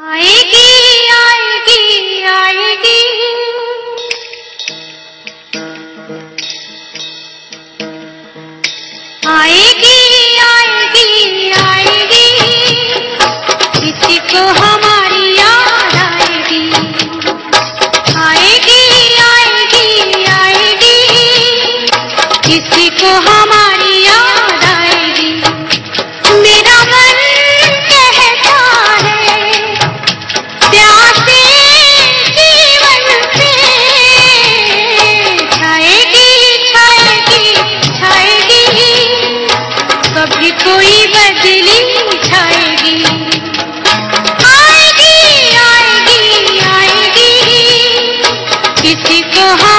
आएगी आएगी आएगी किसी को